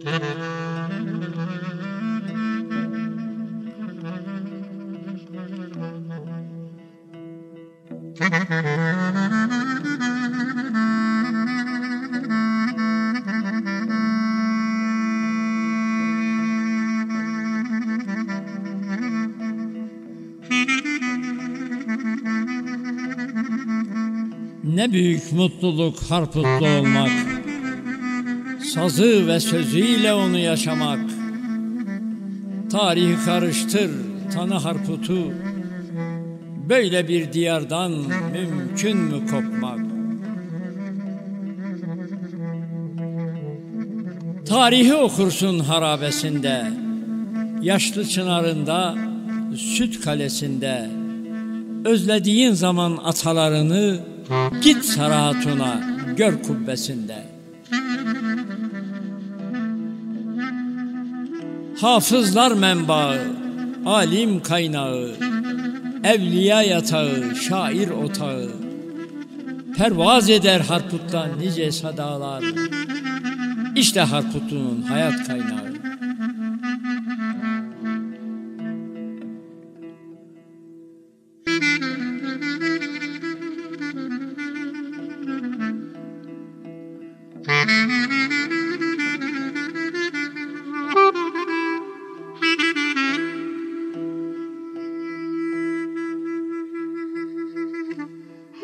Ne büyük mutluluk harputlu olmak Sazı ve sözüyle onu yaşamak. Tarihi karıştır tanı harputu. Böyle bir diyardan mümkün mü kopmak? Tarihi okursun harabesinde Yaşlı çınarında Süt kalesinde. Özlediğin zaman atalarını Git Sarahatun'a gör kubbesinde. Hafızlar menbaı, alim kaynağı, evliya yatağı, şair otağı. Pervaz eder Harput'tan nice sadalar. İşte Harput'un hayat kaynağı.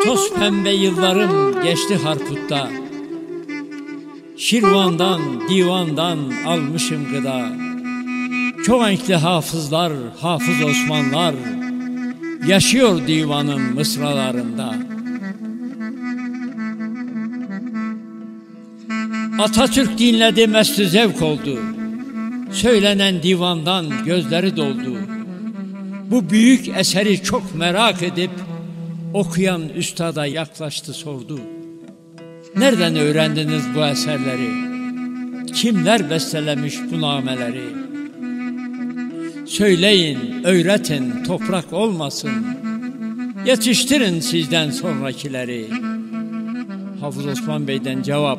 Toz pembe yıllarım geçti Harput'ta. Şirvan'dan, divandan almışım gıda. Çok renkli hafızlar, hafız Osmanlar Yaşıyor divanın mısralarında. Atatürk dinledi mestü zevk oldu. Söylenen divandan gözleri doldu. Bu büyük eseri çok merak edip Okuyan üstada yaklaştı sordu. Nereden öğrendiniz bu eserleri? Kimler bestelemiş bu nameleri? Söyleyin, öğretin, toprak olmasın. Yetiştirin sizden sonrakileri. Hafız Osman Bey'den cevap.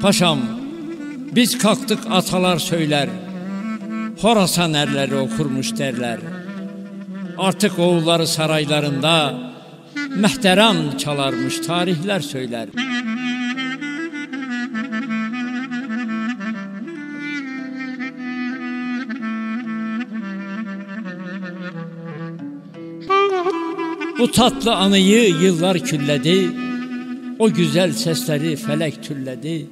Paşam, biz kalktık atalar söyler. Horasan erleri okurmuş derler. Artık oğulları saraylarında mehteran çalarmış tarihler söyler. Bu tatlı anıyı yıllar külledi, o güzel sesleri felek tülledi.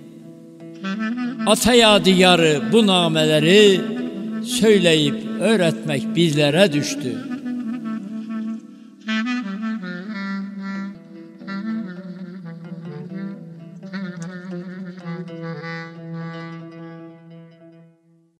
Ataya diyarı bu nameleri söyleyip öğretmek bizlere düştü.